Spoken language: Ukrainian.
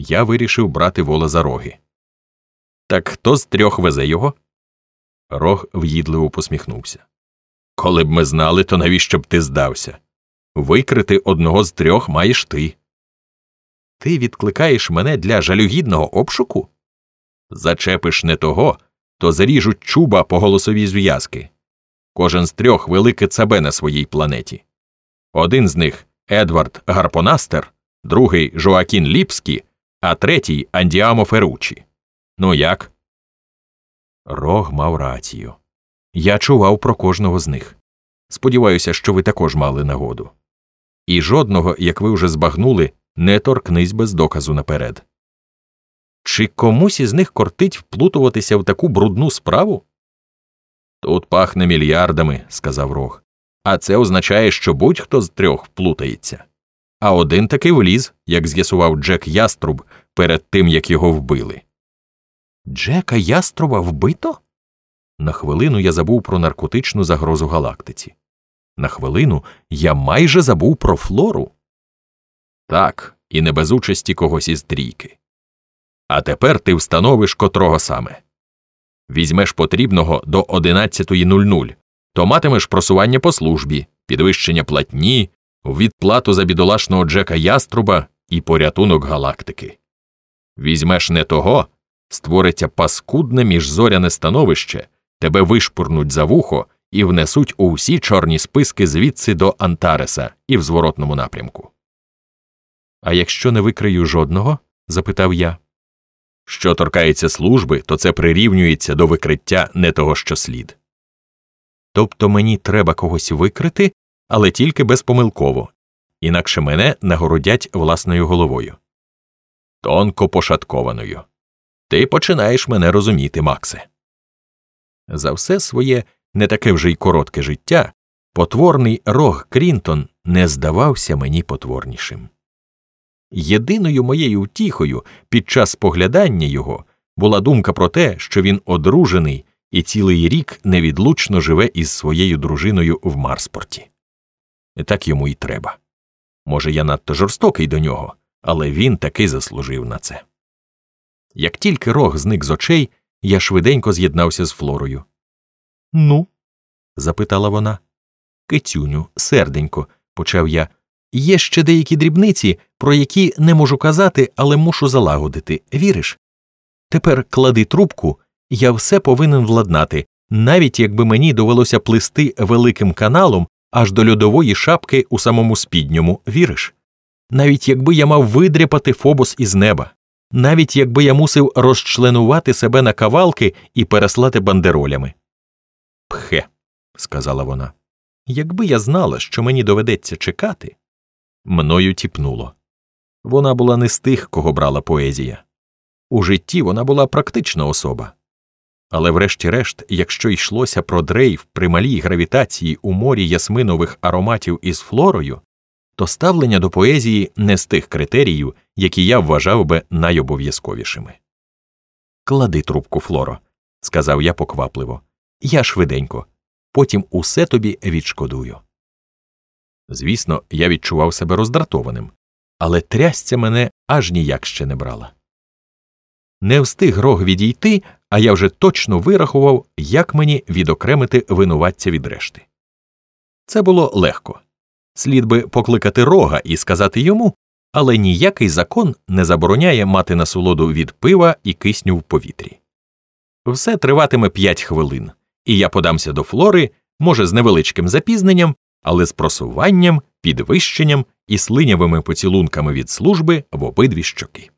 Я вирішив брати вола за роги. Так хто з трьох везе його? Рог в'їдливо посміхнувся. Коли б ми знали, то навіщо б ти здався? Викрити одного з трьох маєш ти. Ти відкликаєш мене для жалюгідного обшуку? Зачепиш не того, то заріжуть чуба по голосовій зв'язки. Кожен з трьох велике цабе на своїй планеті. Один з них Едвард Гарпонастер, другий Жоакін Ліпський, а третій Андіамо Феручі. Ну як? Рог мав рацію. Я чував про кожного з них. Сподіваюся, що ви також мали нагоду. І жодного, як ви вже збагнули, не торкнись без доказу наперед. Чи комусь із них кортить вплутуватися в таку брудну справу? Тут пахне мільярдами, сказав Рог. А це означає, що будь-хто з трьох вплутається. А один таки вліз, як з'ясував Джек Яструб перед тим, як його вбили. Джека Яструба вбито? На хвилину я забув про наркотичну загрозу галактиці. На хвилину я майже забув про флору. Так, і не без участі когось із трійки. А тепер ти встановиш котрого саме. Візьмеш потрібного до 11.00, то матимеш просування по службі, підвищення платні, відплату за бідолашного Джека Яструба і порятунок галактики. Візьмеш не того, створиться паскудне міжзоряне становище, тебе вишпурнуть за вухо і внесуть у всі чорні списки звідси до Антареса і в зворотному напрямку. А якщо не викрию жодного? запитав я. Що торкається служби, то це прирівнюється до викриття не того, що слід. Тобто мені треба когось викрити, але тільки безпомилково, інакше мене нагородять власною головою. Тонко пошаткованою. Ти починаєш мене розуміти, Максе. За все своє не таке вже й коротке життя потворний рог Крінтон не здавався мені потворнішим. Єдиною моєю втіхою під час поглядання його була думка про те, що він одружений і цілий рік невідлучно живе із своєю дружиною в Марспорті. Так йому й треба. Може, я надто жорстокий до нього, але він таки заслужив на це. Як тільки рог зник з очей, я швиденько з'єднався з Флорою. Ну? запитала вона. Китюню, серденько, почав я. Є ще деякі дрібниці, про які не можу казати, але мушу залагодити. Віриш? Тепер клади трубку, я все повинен владнати, навіть якби мені довелося плисти великим каналом аж до льодової шапки у самому спідньому, віриш? Навіть якби я мав видряпати фобос із неба, навіть якби я мусив розчленувати себе на кавалки і переслати бандеролями. Пхе, сказала вона. Якби я знала, що мені доведеться чекати. Мною тіпнуло. Вона була не з тих, кого брала поезія. У житті вона була практична особа. Але, врешті-решт, якщо йшлося про дрейф при малій гравітації у морі ясминових ароматів із флорою, то ставлення до поезії не з тих критеріїв, які я вважав би найобов'язковішими. Клади трубку, Флоро, сказав я поквапливо. Я швиденько, потім усе тобі відшкодую. Звісно, я відчував себе роздратованим, але трясця мене аж ніяк ще не брала. Не встиг рог відійти, а я вже точно вирахував, як мені відокремити винуватця від решти. Це було легко. Слід би покликати рога і сказати йому, але ніякий закон не забороняє мати насолоду від пива і кисню в повітрі. Все триватиме п'ять хвилин, і я подамся до флори, може, з невеличким запізненням, але з просуванням, підвищенням і слинявими поцілунками від служби в обидві щоки.